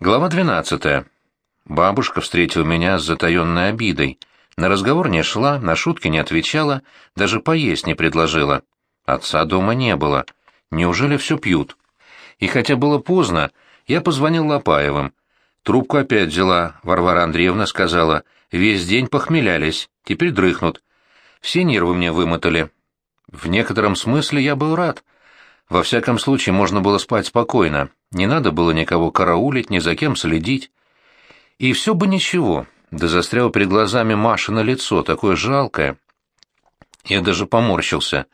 Глава 12. Бабушка встретила меня с затаенной обидой. На разговор не шла, на шутки не отвечала, даже поесть не предложила. Отца дома не было. Неужели все пьют? И хотя было поздно, я позвонил Лопаевым. Трубку опять взяла, Варвара Андреевна сказала, весь день похмелялись, теперь дрыхнут. Все нервы мне вымотали. В некотором смысле я был рад. Во всяком случае, можно было спать спокойно, не надо было никого караулить, ни за кем следить. И все бы ничего, да застрял перед глазами Маша на лицо, такое жалкое. Я даже поморщился.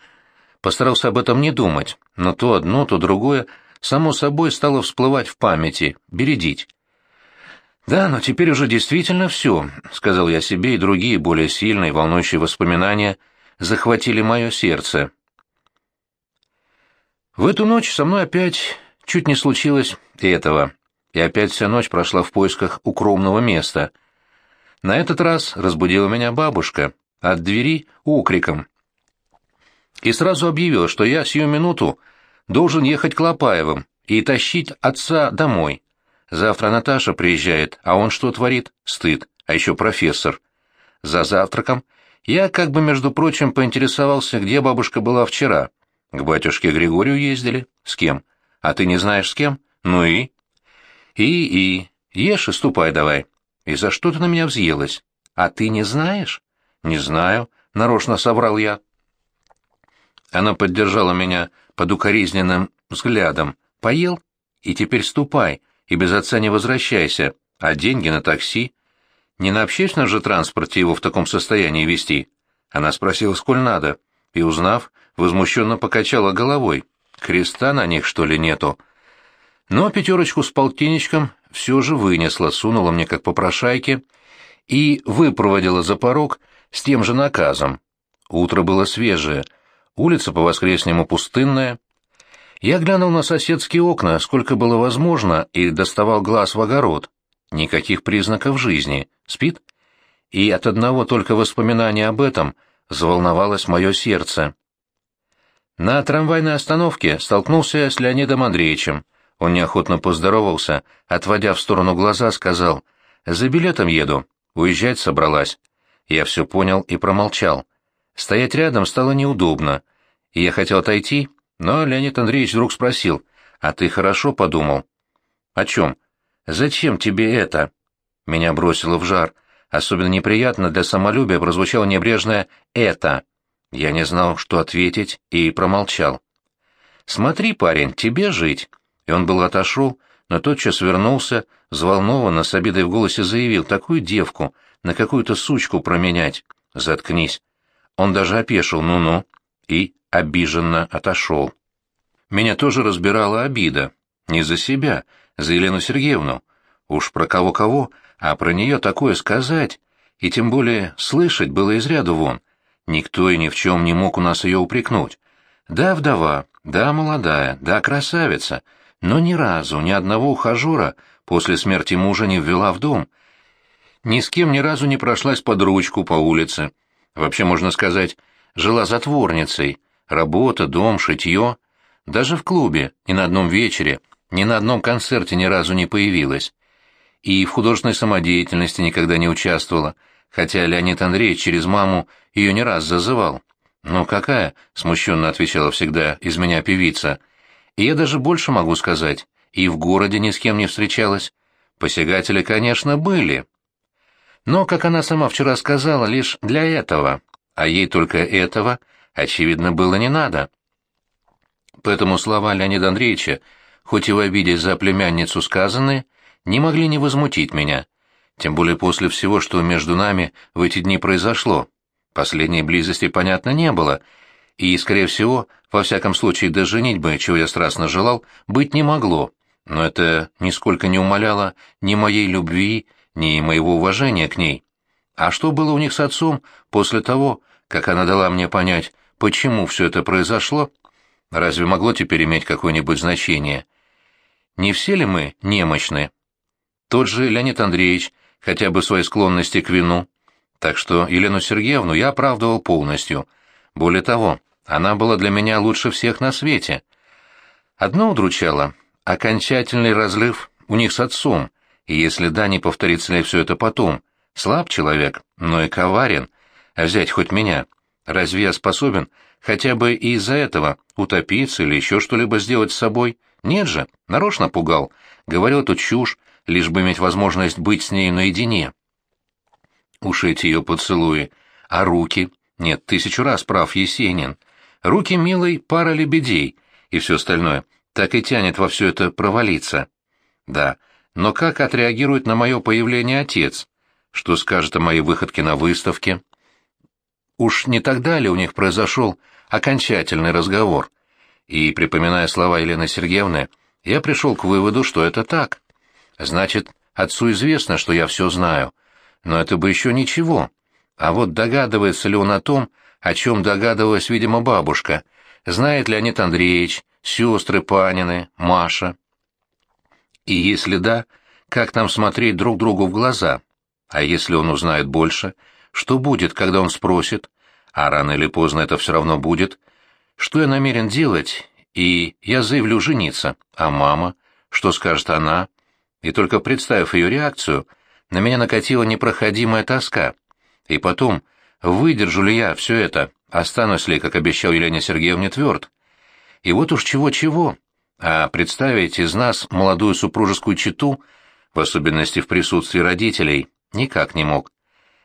Постарался об этом не думать, но то одно, то другое само собой стало всплывать в памяти, бередить. «Да, но теперь уже действительно все», — сказал я себе, и другие, более сильные, волнующие воспоминания захватили мое сердце. В эту ночь со мной опять чуть не случилось этого, и опять вся ночь прошла в поисках укромного места. На этот раз разбудила меня бабушка от двери укриком. И сразу объявила, что я сию минуту должен ехать к Лопаевым и тащить отца домой. Завтра Наташа приезжает, а он что творит? Стыд. А еще профессор. За завтраком я как бы, между прочим, поинтересовался, где бабушка была вчера — к батюшке Григорию ездили? С кем? А ты не знаешь с кем? Ну и? И-и. Ешь и ступай давай. И за что ты на меня взъелась? А ты не знаешь? Не знаю. Нарочно соврал я. Она поддержала меня под укоризненным взглядом. Поел? И теперь ступай, и без отца не возвращайся. А деньги на такси? Не на общественном же транспорте его в таком состоянии вести? Она спросила, сколь надо, и, узнав, возмущенно покачала головой. Креста на них, что ли, нету? Но пятерочку с полтинничком все же вынесла, сунула мне как попрошайке и выпроводила за порог с тем же наказом. Утро было свежее, улица по-воскреснему пустынная. Я глянул на соседские окна, сколько было возможно, и доставал глаз в огород. Никаких признаков жизни. Спит? И от одного только воспоминания об этом заволновалось мое сердце. На трамвайной остановке столкнулся с Леонидом Андреевичем. Он неохотно поздоровался, отводя в сторону глаза, сказал «За билетом еду, уезжать собралась». Я все понял и промолчал. Стоять рядом стало неудобно, и я хотел отойти, но Леонид Андреевич вдруг спросил «А ты хорошо подумал?» «О чем? Зачем тебе это?» Меня бросило в жар. Особенно неприятно для самолюбия прозвучало небрежное «это». Я не знал, что ответить, и промолчал. «Смотри, парень, тебе жить!» И он был отошел, но тотчас вернулся, взволнованно, с обидой в голосе заявил, «Такую девку на какую-то сучку променять!» «Заткнись!» Он даже опешил, ну-ну, и обиженно отошел. Меня тоже разбирала обида. Не за себя, за Елену Сергеевну. Уж про кого-кого, а про нее такое сказать, и тем более слышать было из ряду вон — Никто и ни в чем не мог у нас ее упрекнуть. Да, вдова, да, молодая, да, красавица, но ни разу ни одного ухажера после смерти мужа не ввела в дом. Ни с кем ни разу не прошлась под ручку по улице. Вообще, можно сказать, жила затворницей. Работа, дом, шитье. Даже в клубе, ни на одном вечере, ни на одном концерте ни разу не появилась. И в художественной самодеятельности никогда не участвовала, хотя Леонид Андреевич через маму ее не раз зазывал. «Ну какая?» — смущенно отвечала всегда из меня певица. «И я даже больше могу сказать. И в городе ни с кем не встречалась. Посягатели, конечно, были. Но, как она сама вчера сказала, лишь для этого. А ей только этого, очевидно, было не надо». Поэтому слова Леонида Андреевича, хоть и в обиде за племянницу сказанные, не могли не возмутить меня. Тем более после всего, что между нами в эти дни произошло. Последней близости, понятно, не было, и, скорее всего, во всяком случае, до женитьбы, чего я страстно желал, быть не могло, но это нисколько не умаляло ни моей любви, ни моего уважения к ней. А что было у них с отцом после того, как она дала мне понять, почему все это произошло, разве могло теперь иметь какое-нибудь значение? Не все ли мы немощны? Тот же Леонид Андреевич, хотя бы своей склонности к вину, так что Елену Сергеевну я оправдывал полностью. Более того, она была для меня лучше всех на свете. Одно удручало — окончательный разрыв у них с отцом, И если да, не повторится ли все это потом? Слаб человек, но и коварен. А взять хоть меня. Разве я способен хотя бы из-за этого утопиться или еще что-либо сделать с собой? Нет же, нарочно пугал. Говорил эту чушь, лишь бы иметь возможность быть с ней наедине. Уж эти ее поцелуи. А руки? Нет, тысячу раз прав Есенин. Руки милой пара лебедей и все остальное. Так и тянет во все это провалиться. Да, но как отреагирует на мое появление отец? Что скажет о моей выходке на выставке? Уж не тогда ли у них произошел окончательный разговор? И, припоминая слова Елены Сергеевны, я пришел к выводу, что это так. Значит, отцу известно, что я все знаю. Но это бы еще ничего. А вот догадывается ли он о том, о чем догадывалась, видимо, бабушка? Знает Леонид Андреевич, сестры Панины, Маша? И если да, как нам смотреть друг другу в глаза? А если он узнает больше, что будет, когда он спросит? А рано или поздно это все равно будет. Что я намерен делать? И я заявлю жениться. А мама? Что скажет она? И только представив ее реакцию, на меня накатила непроходимая тоска. И потом, выдержу ли я все это, останусь ли, как обещал Елене Сергеевне, тверд? И вот уж чего-чего, а представить из нас молодую супружескую чету, в особенности в присутствии родителей, никак не мог.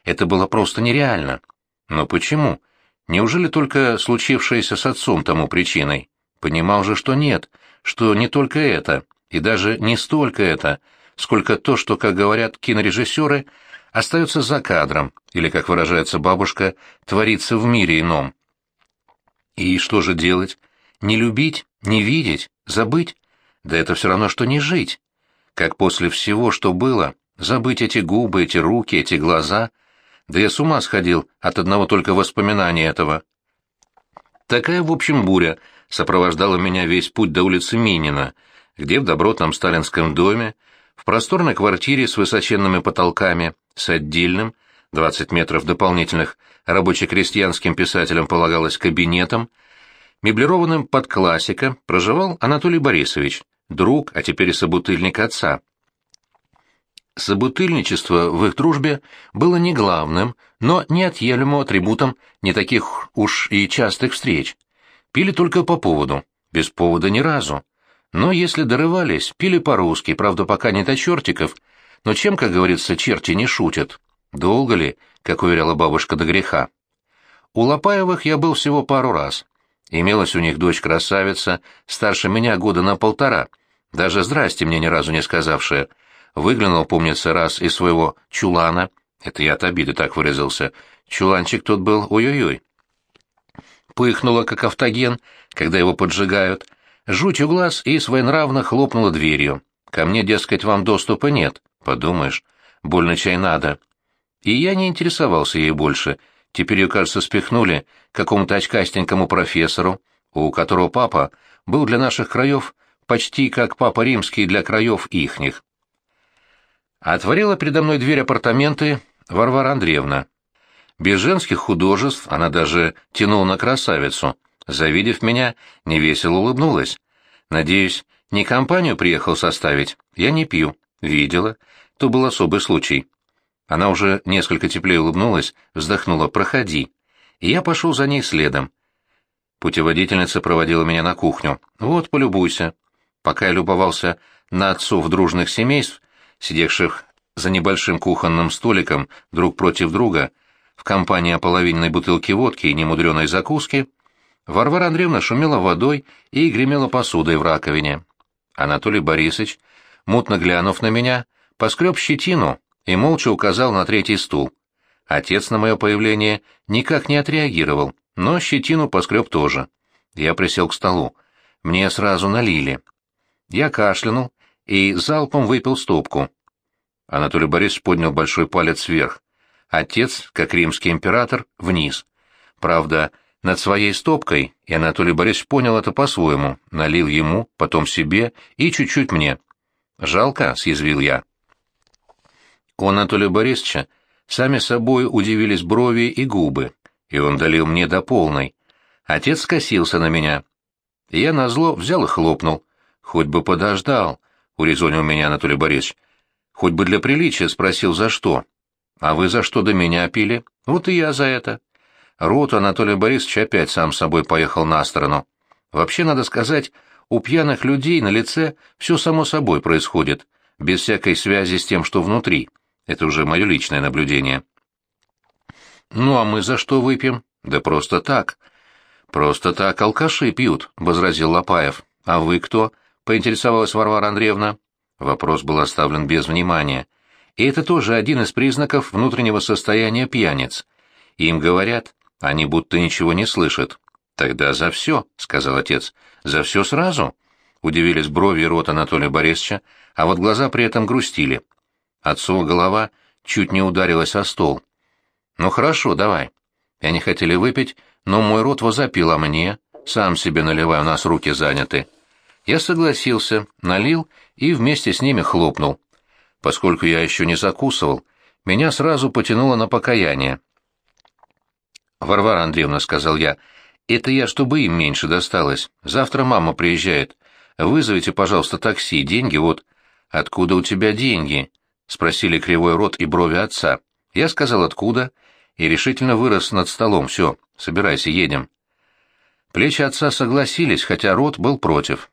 Это было просто нереально. Но почему? Неужели только случившееся с отцом тому причиной? Понимал же, что нет, что не только это, и даже не столько это, сколько то, что, как говорят кинорежиссеры, остается за кадром, или, как выражается бабушка, творится в мире ином. И что же делать? Не любить, не видеть, забыть? Да это все равно, что не жить. Как после всего, что было, забыть эти губы, эти руки, эти глаза. Да я с ума сходил от одного только воспоминания этого. Такая, в общем, буря сопровождала меня весь путь до улицы Минина, где в добротном сталинском доме, в просторной квартире с высоченными потолками, с отдельным, 20 метров дополнительных, рабоче-крестьянским писателям полагалось кабинетом, Меблированным под классика проживал Анатолий Борисович, друг, а теперь и собутыльник отца. Собутыльничество в их дружбе было не главным, но неотъемлемым атрибутом не таких уж и частых встреч. Пили только по поводу, без повода ни разу. Но если дорывались, пили по-русски, правда, пока не до чертиков, но чем, как говорится, черти не шутят. Долго ли, как уверяла бабушка, до греха? У Лопаевых я был всего пару раз. Имелась у них дочь-красавица, старше меня года на полтора, даже «здрасте» мне ни разу не сказавшая. Выглянул, помнится, раз из своего чулана, это я от обиды так выразился, чуланчик тот был ой-ой-ой. Пыхнула, как автоген, когда его поджигают, жуть у глаз и своенравно хлопнула дверью. Ко мне, дескать, вам доступа нет, подумаешь, больно чай надо. И я не интересовался ей больше, Теперь ее, кажется, спихнули какому-то очкастенькому профессору, у которого папа был для наших краев почти как папа римский для краев ихних. Отворила передо мной дверь апартаменты Варвара Андреевна. Без женских художеств она даже тянула на красавицу. Завидев меня, невесело улыбнулась. «Надеюсь, не компанию приехал составить? Я не пью. Видела. То был особый случай. Она уже несколько теплее улыбнулась, вздохнула «Проходи». И я пошел за ней следом. Путеводительница проводила меня на кухню. «Вот, полюбуйся». Пока я любовался на отцов дружных семейств, сидевших за небольшим кухонным столиком друг против друга, в компании ополовиненной бутылки водки и немудреной закуски, Варвара Андреевна шумела водой и гремела посудой в раковине. Анатолий Борисович, мутно глянув на меня, поскреб щетину и молча указал на третий стул. Отец на мое появление никак не отреагировал, но щетину поскреб тоже. Я присел к столу. Мне сразу налили. Я кашлянул и залпом выпил стопку. Анатолий Борисович поднял большой палец вверх. Отец, как римский император, вниз. Правда, над своей стопкой, и Анатолий Борисович понял это по-своему, налил ему, потом себе и чуть-чуть мне. «Жалко», — съязвил я. У Анатолия Борисовича сами собой удивились брови и губы, и он долил мне до полной. Отец скосился на меня. Я назло взял и хлопнул. Хоть бы подождал, урезонил меня Анатолий Борисович. Хоть бы для приличия спросил, за что. А вы за что до меня пили? Вот и я за это. Рот Анатолий Борисович опять сам собой поехал на сторону. Вообще, надо сказать, у пьяных людей на лице все само собой происходит, без всякой связи с тем, что внутри. Это уже мое личное наблюдение. «Ну, а мы за что выпьем?» «Да просто так». «Просто так алкаши пьют», — возразил Лопаев. «А вы кто?» — поинтересовалась Варвара Андреевна. Вопрос был оставлен без внимания. И это тоже один из признаков внутреннего состояния пьяниц. Им говорят, они будто ничего не слышат. «Тогда за все», — сказал отец. «За все сразу?» Удивились брови и рот Анатолия Борисовича, а вот глаза при этом грустили. Отцова голова чуть не ударилась о стол. «Ну хорошо, давай». И они хотели выпить, но мой рот возопил, а мне... Сам себе наливаю, у нас руки заняты. Я согласился, налил и вместе с ними хлопнул. Поскольку я еще не закусывал, меня сразу потянуло на покаяние. «Варвара Андреевна», — сказал я, — «это я, чтобы им меньше досталось. Завтра мама приезжает. Вызовите, пожалуйста, такси, деньги вот». «Откуда у тебя деньги?» — спросили кривой рот и брови отца. Я сказал, откуда, и решительно вырос над столом. «Все, собирайся, едем». Плечи отца согласились, хотя рот был против.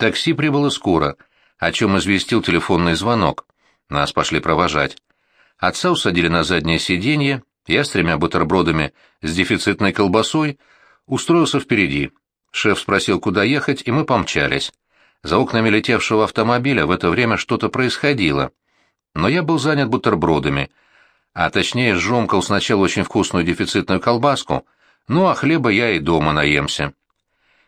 Такси прибыло скоро, о чем известил телефонный звонок. Нас пошли провожать. Отца усадили на заднее сиденье, я с тремя бутербродами с дефицитной колбасой устроился впереди. Шеф спросил, куда ехать, и мы помчались. За окнами летевшего автомобиля в это время что-то происходило. Но я был занят бутербродами, а точнее сжомкал сначала очень вкусную дефицитную колбаску, ну а хлеба я и дома наемся.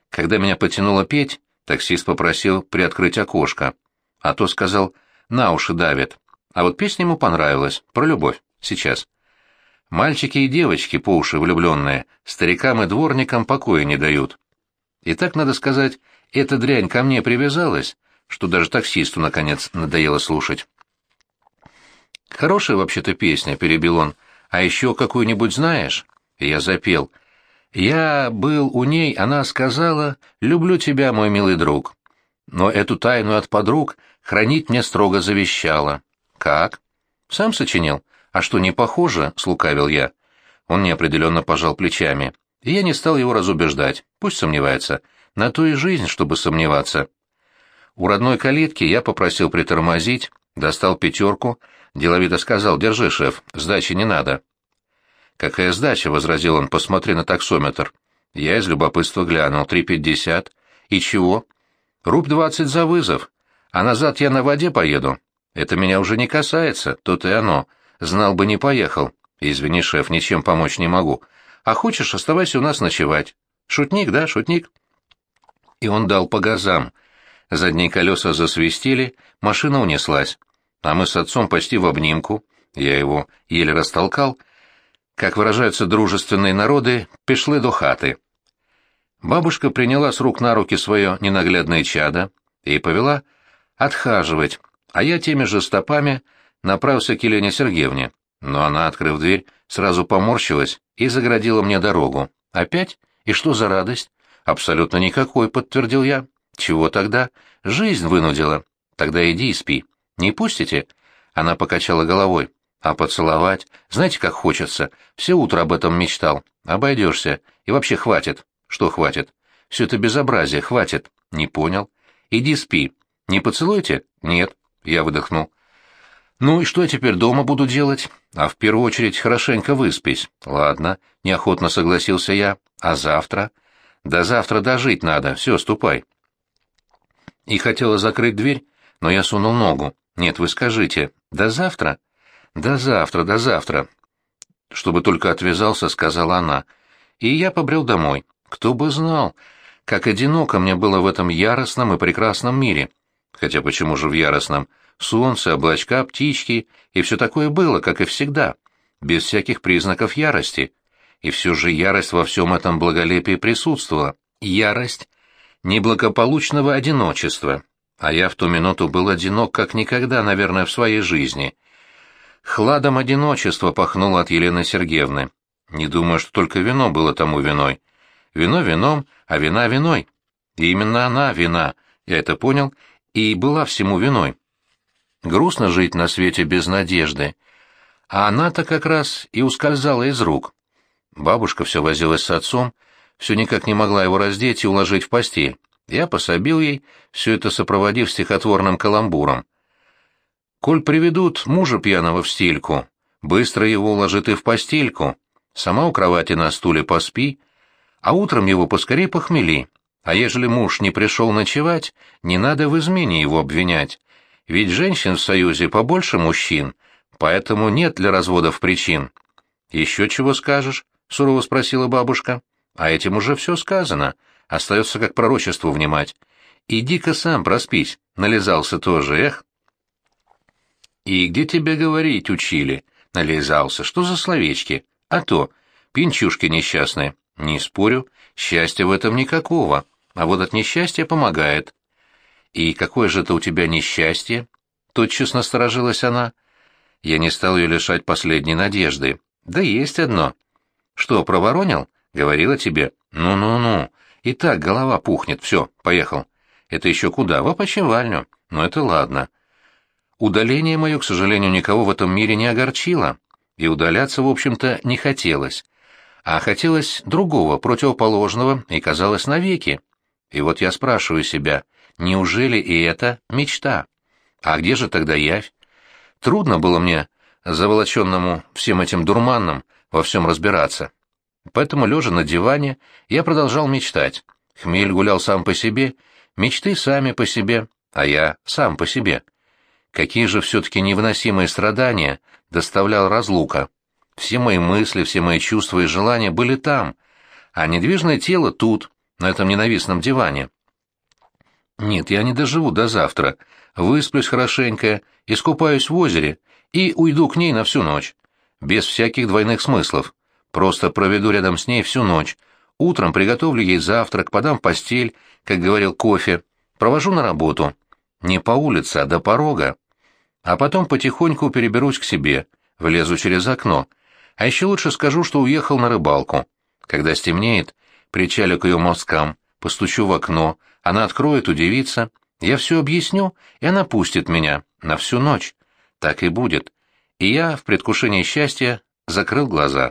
Когда меня потянуло петь, таксист попросил приоткрыть окошко, а то сказал «на уши давит». А вот песня ему понравилась, про любовь, сейчас. Мальчики и девочки, по уши влюбленные, старикам и дворникам покоя не дают. И так, надо сказать, эта дрянь ко мне привязалась, что даже таксисту, наконец, надоело слушать. «Хорошая вообще-то песня», — перебил он. «А еще какую-нибудь знаешь?» Я запел. «Я был у ней, она сказала, люблю тебя, мой милый друг. Но эту тайну от подруг хранить мне строго завещала». «Как?» «Сам сочинил. А что, не похоже?» — слукавил я. Он неопределенно пожал плечами. И я не стал его разубеждать. Пусть сомневается. На то и жизнь, чтобы сомневаться. У родной калитки я попросил притормозить, достал пятерку, деловито сказал, «Держи, шеф, сдачи не надо». «Какая сдача?» — возразил он, «посмотри на таксометр». Я из любопытства глянул, три пятьдесят. «И чего?» «Руб двадцать за вызов, а назад я на воде поеду». «Это меня уже не касается, тут и оно. Знал бы, не поехал. Извини, шеф, ничем помочь не могу. А хочешь, оставайся у нас ночевать. Шутник, да, шутник?» И он дал по газам. Задние колеса засвистели, машина унеслась. А мы с отцом почти в обнимку. Я его еле растолкал. Как выражаются дружественные народы, пешли до хаты. Бабушка приняла с рук на руки свое ненаглядное чадо и повела отхаживать, а я теми же стопами направился к Елене Сергеевне. Но она, открыв дверь, сразу поморщилась и заградила мне дорогу. «Опять? И что за радость?» «Абсолютно никакой», — подтвердил я. «Чего тогда? Жизнь вынудила. Тогда иди и спи. Не пустите?» Она покачала головой. «А поцеловать? Знаете, как хочется. Все утро об этом мечтал. Обойдешься. И вообще хватит». «Что хватит?» «Все это безобразие. Хватит». «Не понял». «Иди спи. Не поцелуйте?» «Нет». Я выдохнул. «Ну и что я теперь дома буду делать? А в первую очередь хорошенько выспись». «Ладно», — неохотно согласился я. «А завтра?» «До завтра дожить надо. Все, ступай». И хотела закрыть дверь, но я сунул ногу. «Нет, вы скажите. До завтра?» «До завтра, до завтра». Чтобы только отвязался, сказала она. И я побрел домой. Кто бы знал, как одиноко мне было в этом яростном и прекрасном мире. Хотя почему же в яростном? Солнце, облачка, птички, и все такое было, как и всегда, без всяких признаков ярости. И все же ярость во всем этом благолепии присутствовала. Ярость неблагополучного одиночества. А я в ту минуту был одинок, как никогда, наверное, в своей жизни. Хладом одиночества пахнуло от Елены Сергеевны. Не думаю, что только вино было тому виной. Вино вином, а вина виной. И именно она вина, я это понял, и была всему виной. грустно жить на свете без надежды. А она-то как раз и ускользала из рук. Бабушка все возилась с отцом, все никак не могла его раздеть и уложить в постель. Я пособил ей, все это сопроводив стихотворным каламбуром. «Коль приведут мужа пьяного в стельку, быстро его уложи ты в постельку, сама у кровати на стуле поспи, а утром его поскорей похмели, а ежели муж не пришел ночевать, не надо в измене его обвинять, ведь женщин в союзе побольше мужчин, поэтому нет для разводов причин». «Еще чего скажешь?» — сурово спросила бабушка. «А этим уже все сказано. Остается как пророчеству внимать. Иди-ка сам проспись. Нализался тоже, эх». «И где тебя говорить учили?» «Нализался. Что за словечки?» «А то. Пинчушки несчастные». «Не спорю. Счастья в этом никакого. А вот от несчастья помогает». «И какое же это у тебя несчастье?» Тотчас насторожилась она. Я не стал ее лишать последней надежды. «Да есть одно». «Что, проворонил?» «Говорила тебе». «Ну-ну-ну. И так голова пухнет. Все, поехал». «Это еще куда? В опочивальню. Ну это ладно». Удаление мое, к сожалению, никого в этом мире не огорчило, и удаляться, в общем-то, не хотелось. А хотелось другого, противоположного, и казалось навеки. И вот я спрашиваю себя, неужели и это мечта? А где же тогда явь? Трудно было мне, заволоченному всем этим дурманом, во всем разбираться. Поэтому, лежа на диване, я продолжал мечтать. Хмель гулял сам по себе, мечты сами по себе, а я сам по себе. Какие же все-таки невыносимые страдания доставлял разлука. Все мои мысли, все мои чувства и желания были там, а недвижное тело тут, на этом ненавистном диване. Нет, я не доживу до завтра, высплюсь хорошенько, искупаюсь в озере и уйду к ней на всю ночь. Без всяких двойных смыслов. Просто проведу рядом с ней всю ночь. Утром приготовлю ей завтрак, подам постель, как говорил кофе, провожу на работу. Не по улице, а до порога а потом потихоньку переберусь к себе, влезу через окно, а еще лучше скажу, что уехал на рыбалку. Когда стемнеет, причалю к ее мосткам, постучу в окно, она откроет, удивится, я все объясню, и она пустит меня на всю ночь. Так и будет. И я, в предвкушении счастья, закрыл глаза.